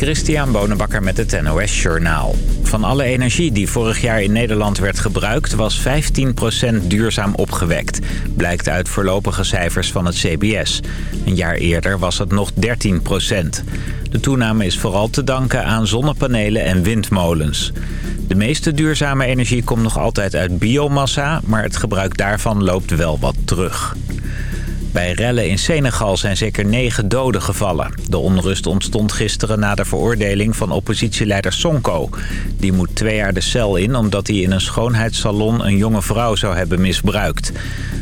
Christian Bonenbakker met het NOS Journaal. Van alle energie die vorig jaar in Nederland werd gebruikt... was 15% duurzaam opgewekt. Blijkt uit voorlopige cijfers van het CBS. Een jaar eerder was het nog 13%. De toename is vooral te danken aan zonnepanelen en windmolens. De meeste duurzame energie komt nog altijd uit biomassa... maar het gebruik daarvan loopt wel wat terug. Bij rellen in Senegal zijn zeker negen doden gevallen. De onrust ontstond gisteren na de veroordeling van oppositieleider Sonko. Die moet twee jaar de cel in omdat hij in een schoonheidssalon een jonge vrouw zou hebben misbruikt.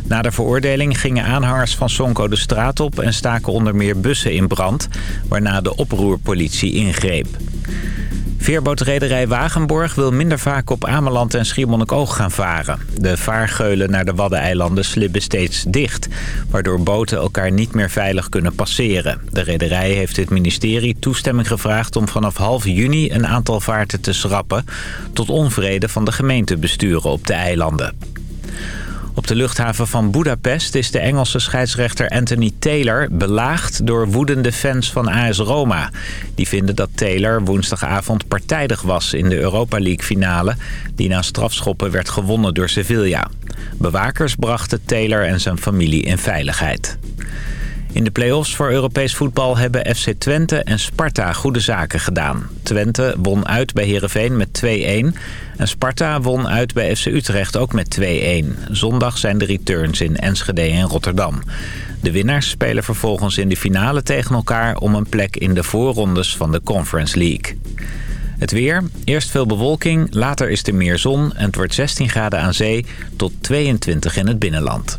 Na de veroordeling gingen aanhangers van Sonko de straat op en staken onder meer bussen in brand, waarna de oproerpolitie ingreep. Veerbootrederij Wagenborg wil minder vaak op Ameland en Schiermonnikoog gaan varen. De vaargeulen naar de Waddeneilanden slibben steeds dicht... waardoor boten elkaar niet meer veilig kunnen passeren. De rederij heeft het ministerie toestemming gevraagd om vanaf half juni... een aantal vaarten te schrappen... tot onvrede van de gemeentebesturen op de eilanden. Op de luchthaven van Budapest is de Engelse scheidsrechter Anthony Taylor belaagd door woedende fans van AS Roma. Die vinden dat Taylor woensdagavond partijdig was in de Europa League finale... die na strafschoppen werd gewonnen door Sevilla. Bewakers brachten Taylor en zijn familie in veiligheid. In de play-offs voor Europees voetbal hebben FC Twente en Sparta goede zaken gedaan. Twente won uit bij Heerenveen met 2-1 en Sparta won uit bij FC Utrecht ook met 2-1. Zondag zijn de returns in Enschede en Rotterdam. De winnaars spelen vervolgens in de finale tegen elkaar om een plek in de voorrondes van de Conference League. Het weer. Eerst veel bewolking, later is er meer zon en het wordt 16 graden aan zee tot 22 in het binnenland.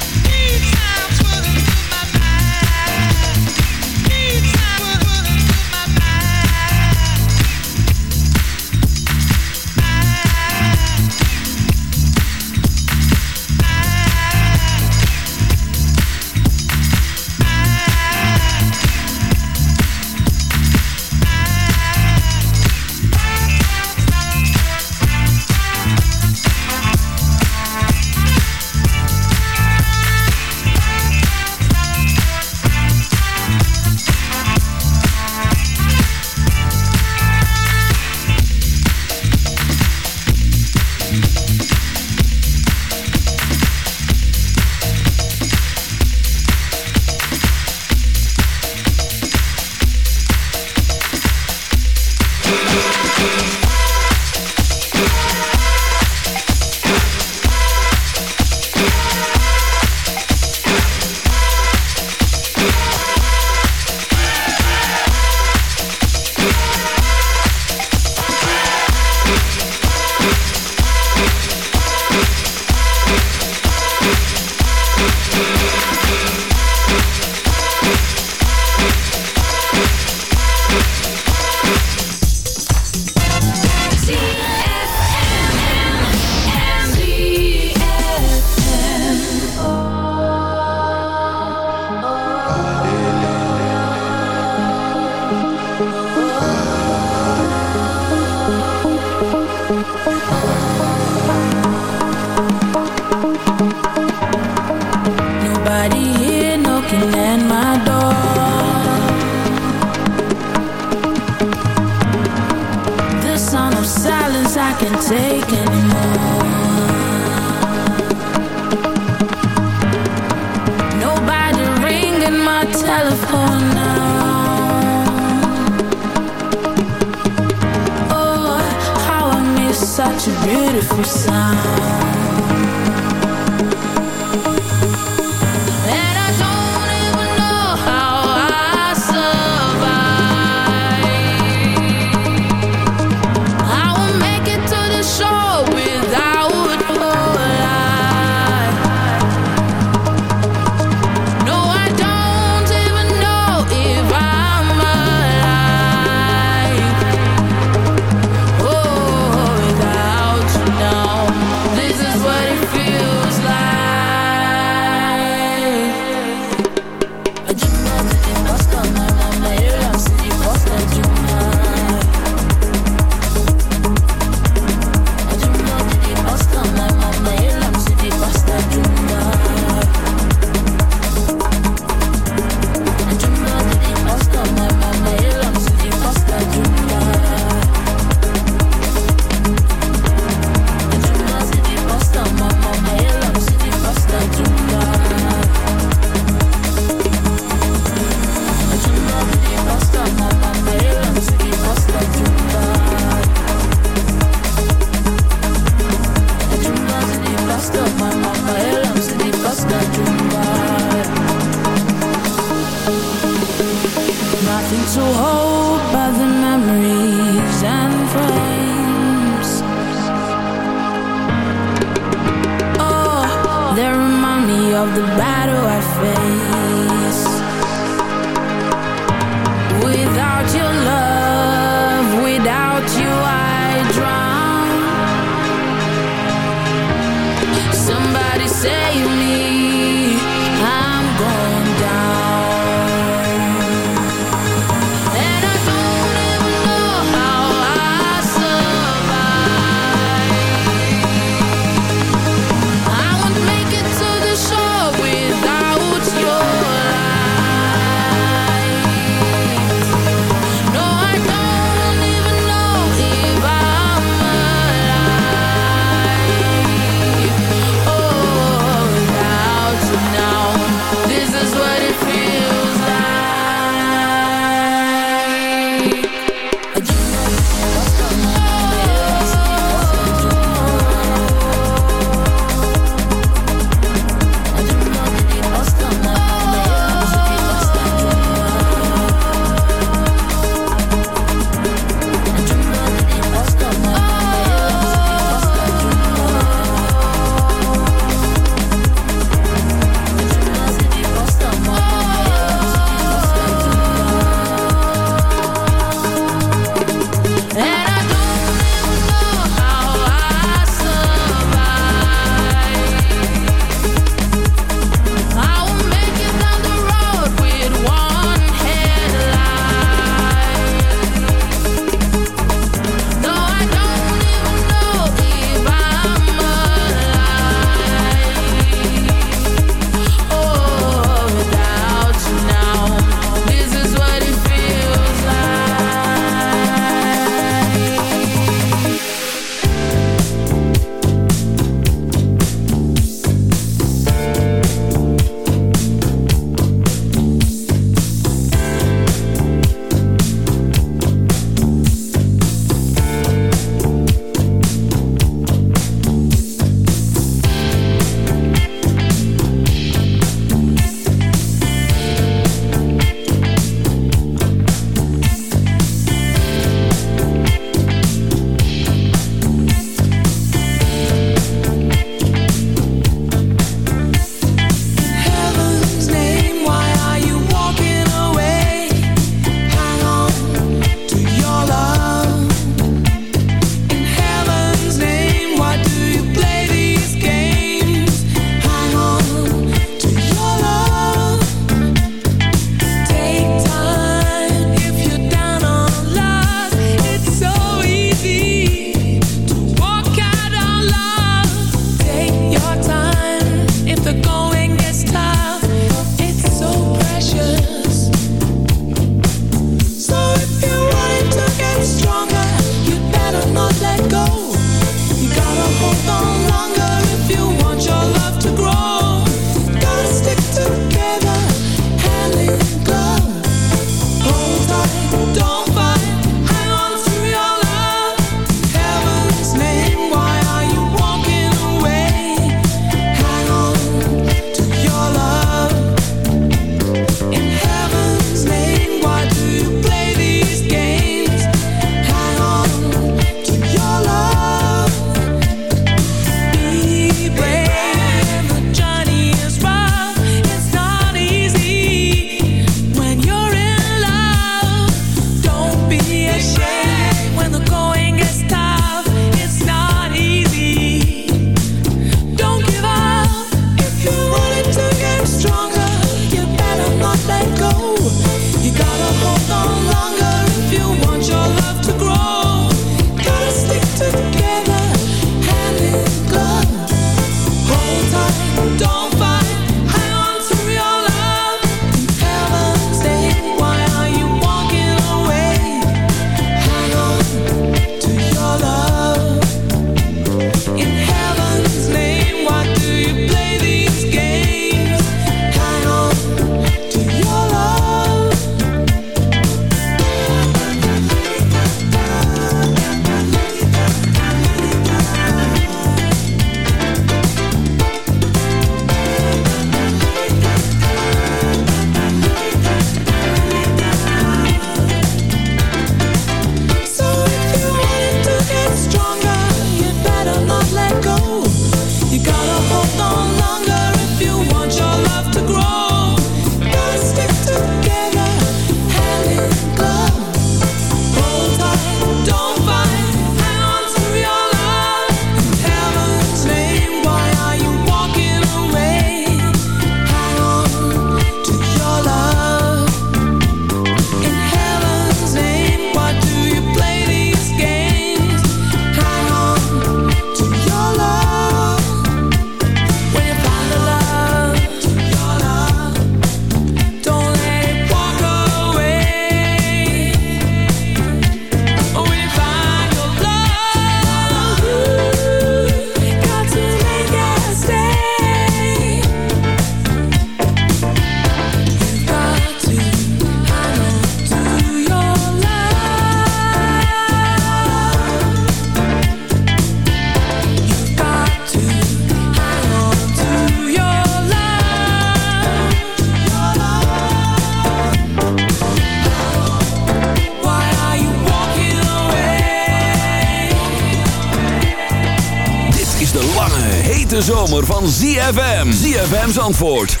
hete zomer van ZFM. ZFM's antwoord. 106.9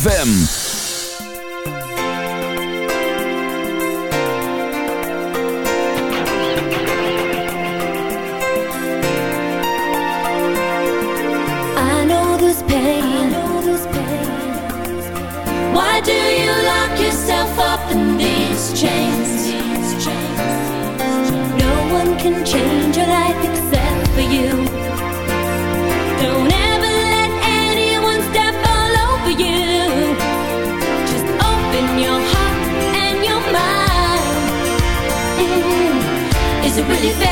FM. I know this pain. Why do you lock yourself up in these chains? No one can change. Oliveira.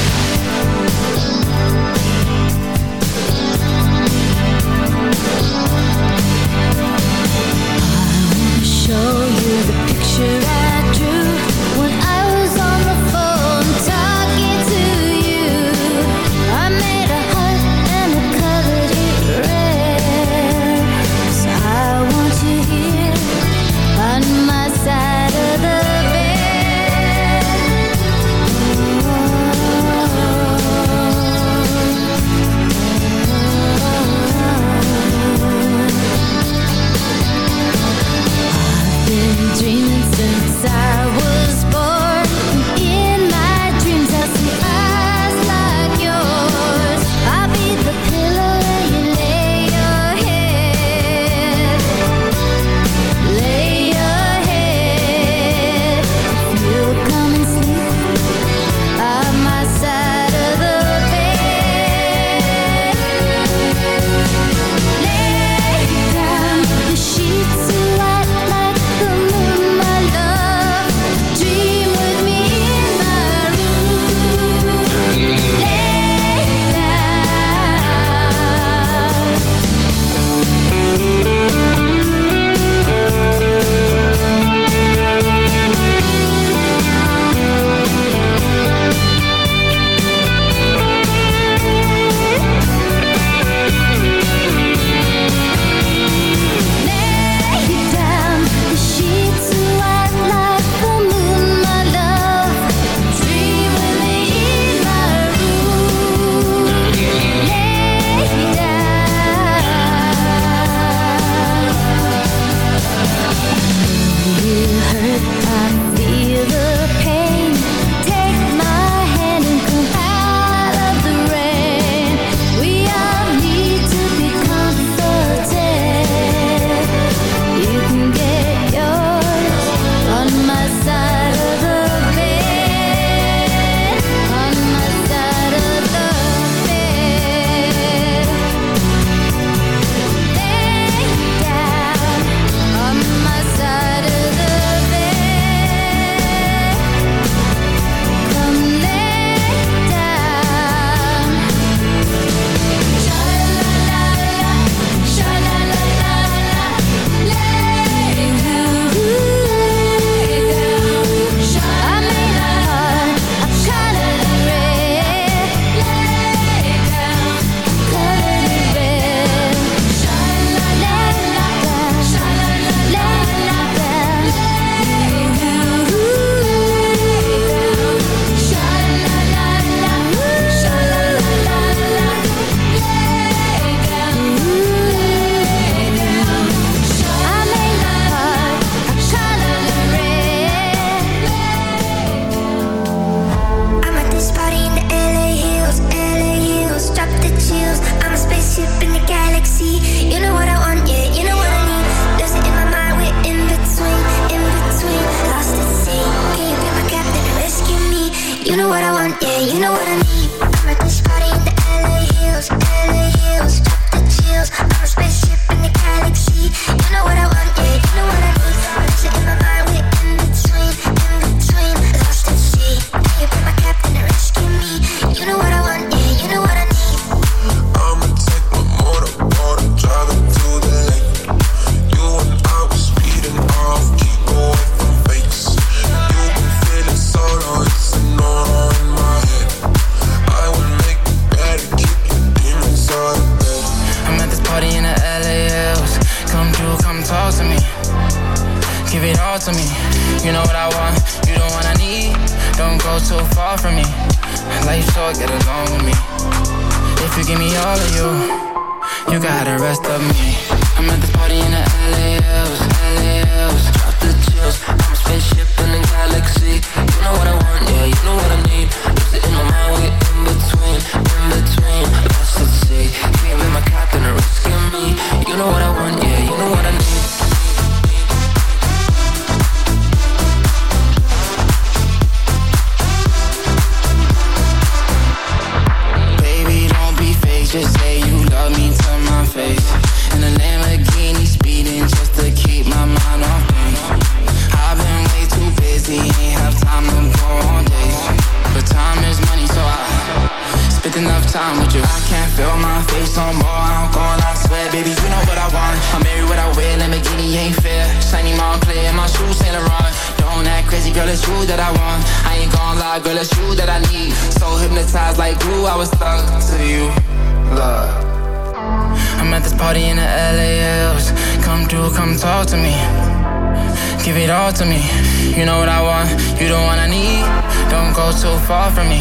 me.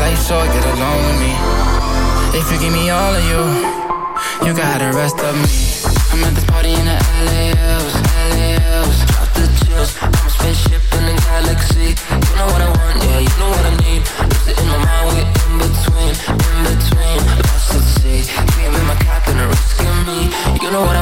Life's short, get along with me. If you give me all of you, you got the rest of me. I'm at this party in the LAOs, LAOs. Drop the chills, I'm a spaceship in the galaxy. You know what I want, yeah, you know what I need. Is it in my mind, we're in between, in between. Lost at sea, dreaming my captain, risking me. You know what I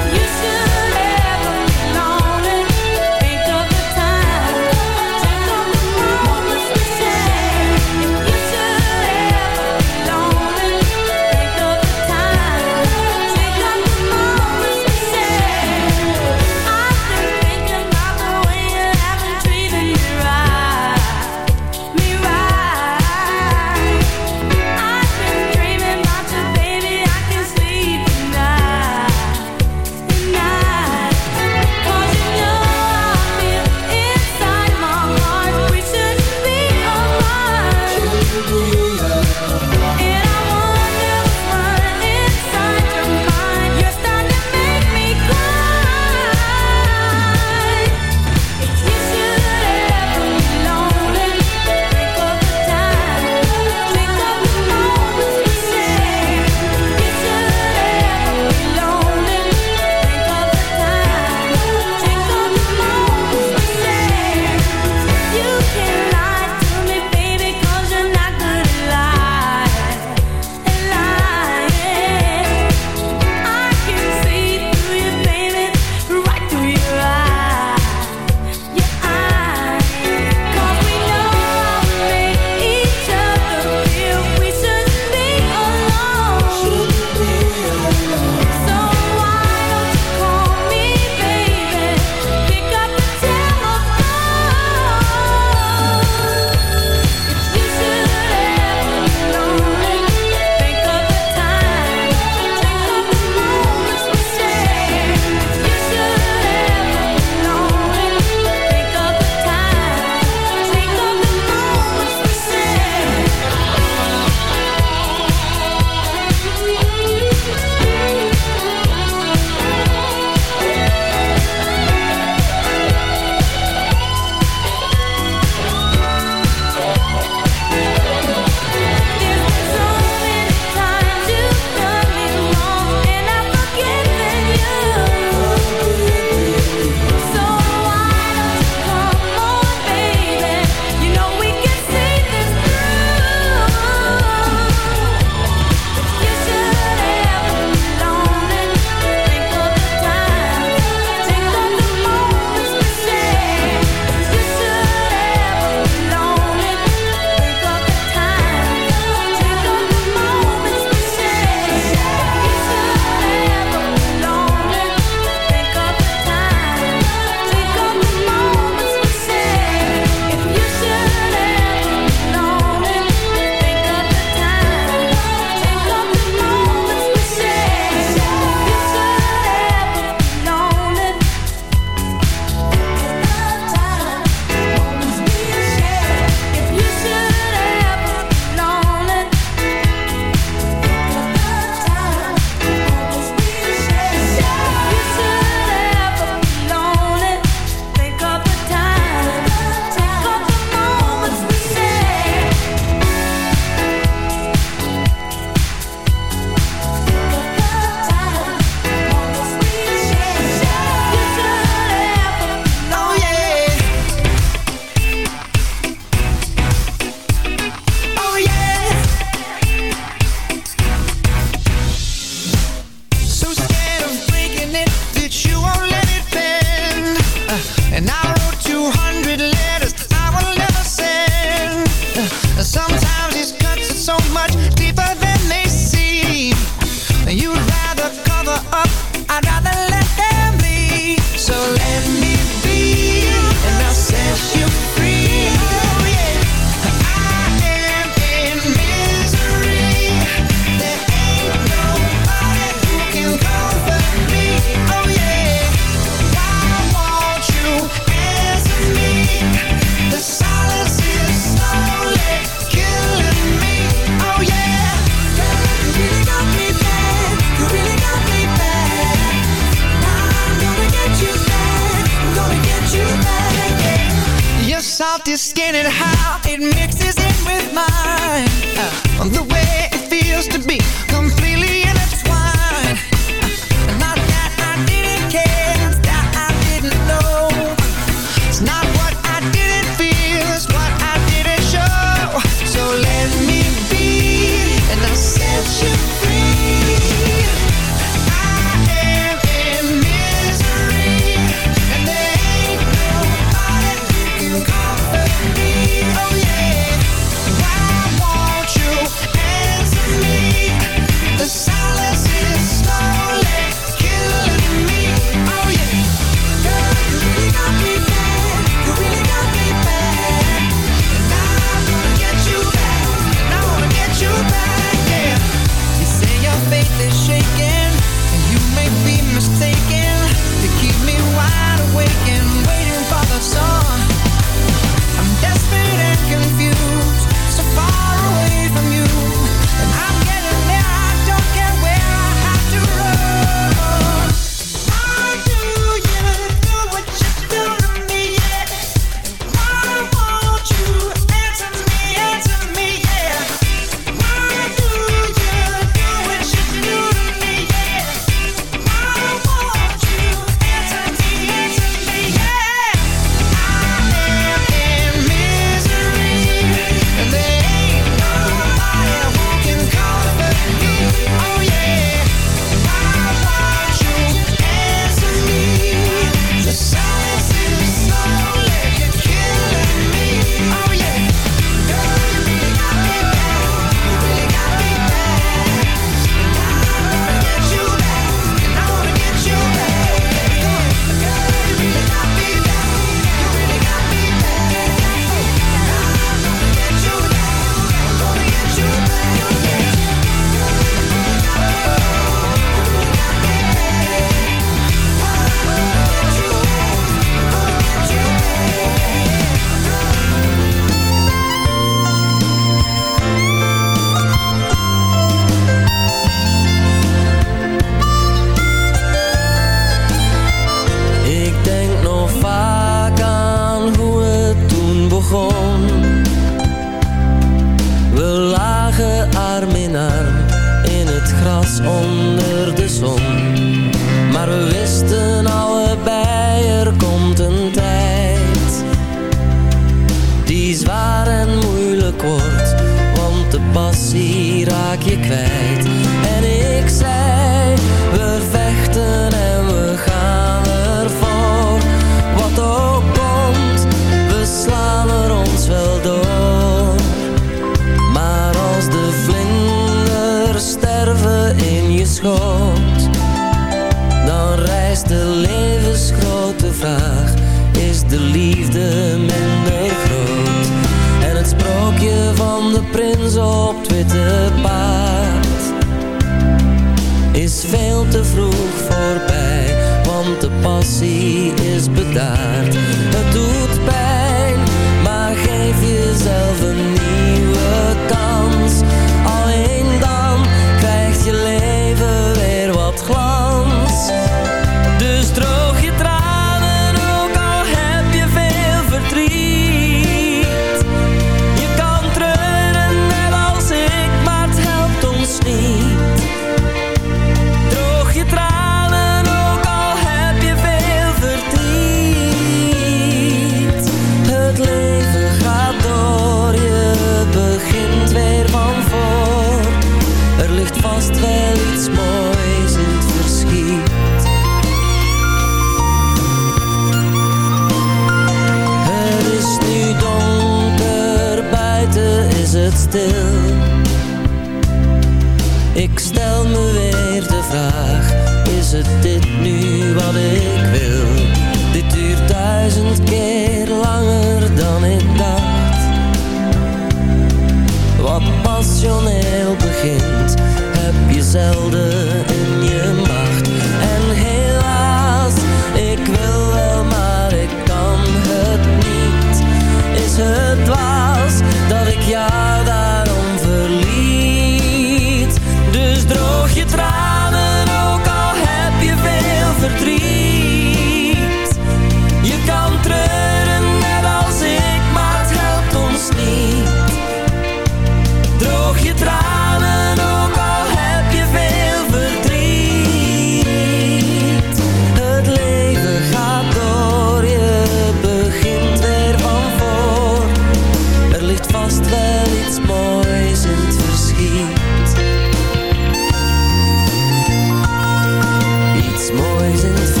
poison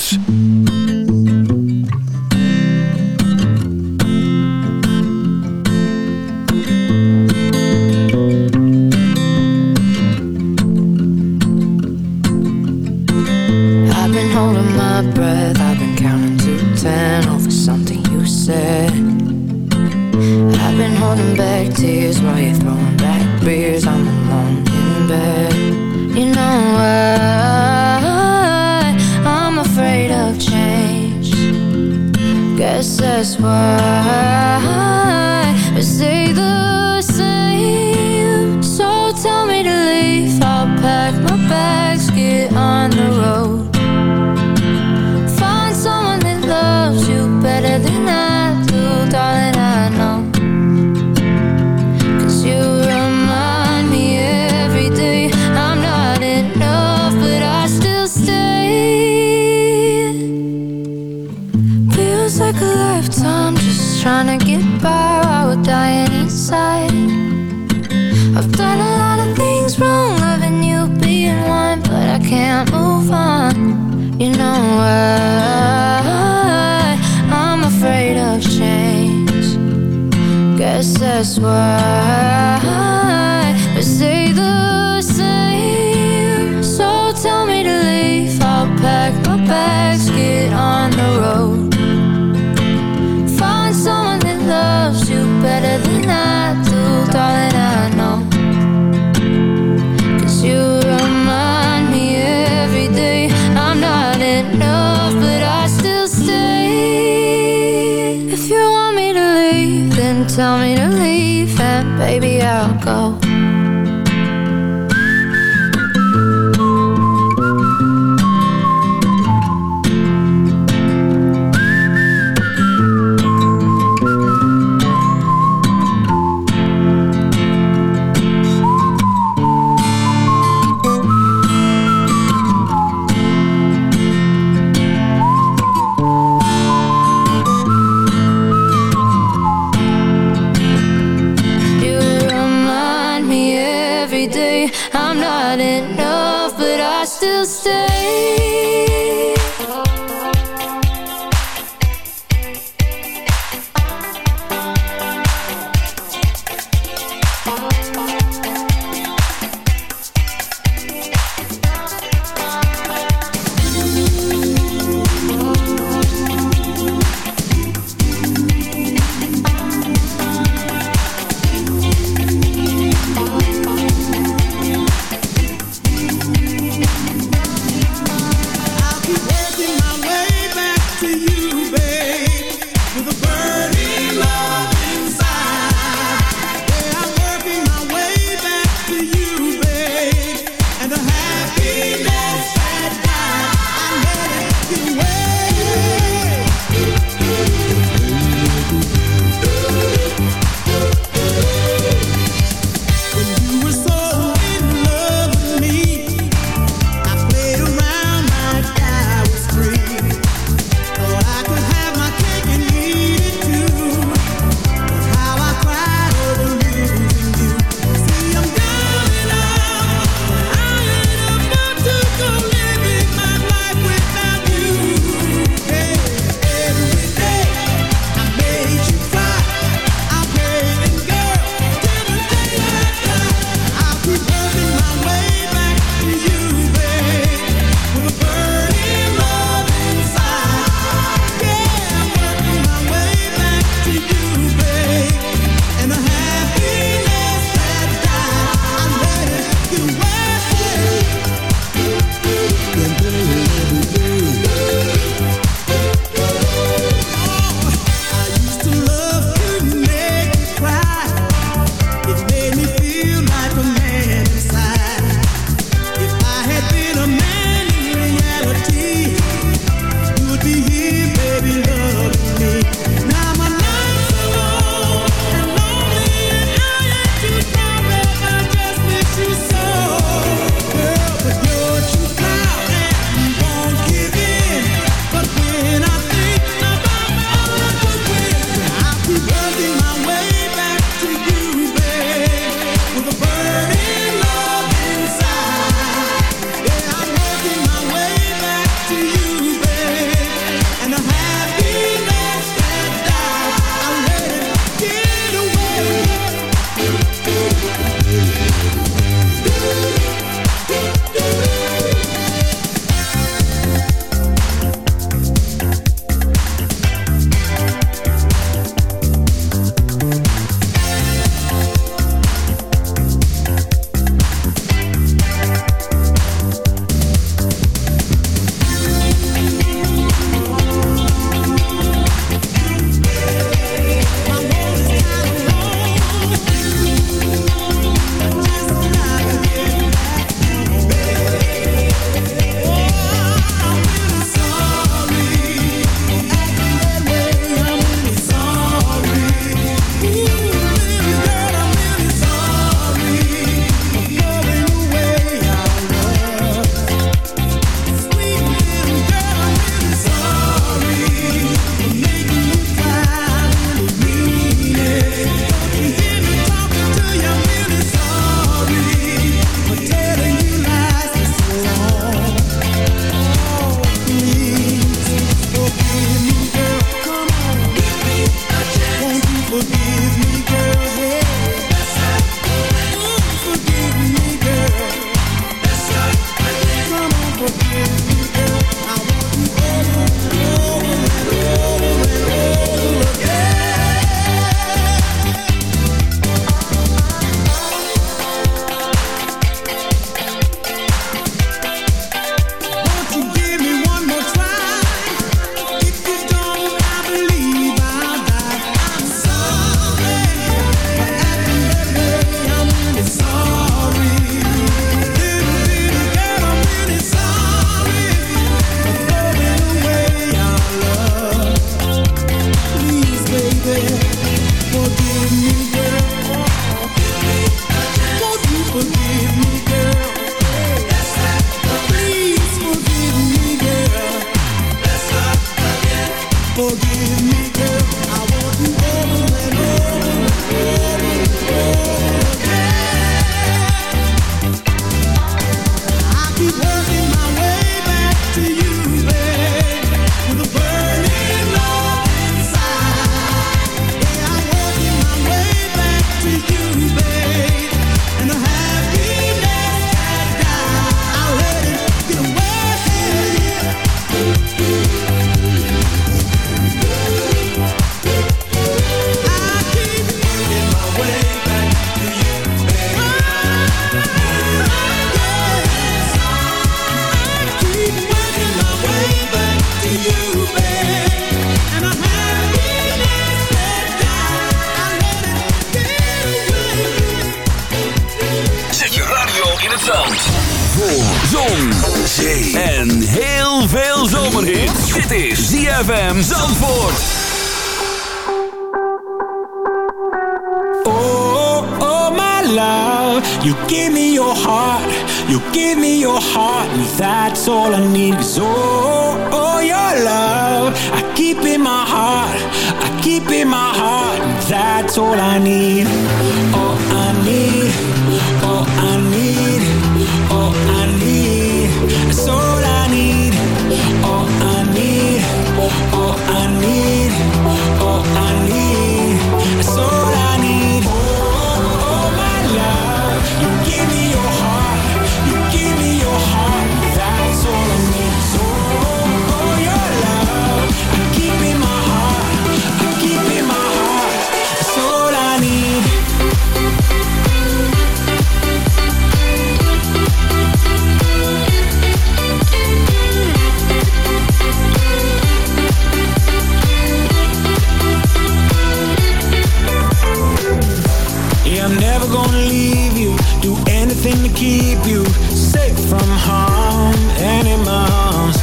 keep you safe from harm animals.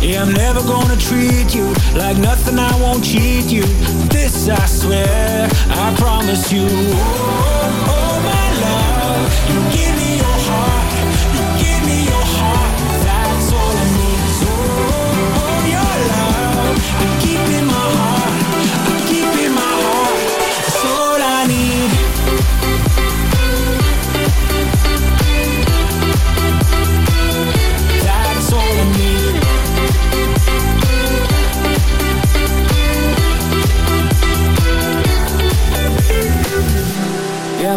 Yeah, I'm never gonna treat you like nothing. I won't cheat you. This I swear, I promise you. Oh, oh, oh my love, you give me.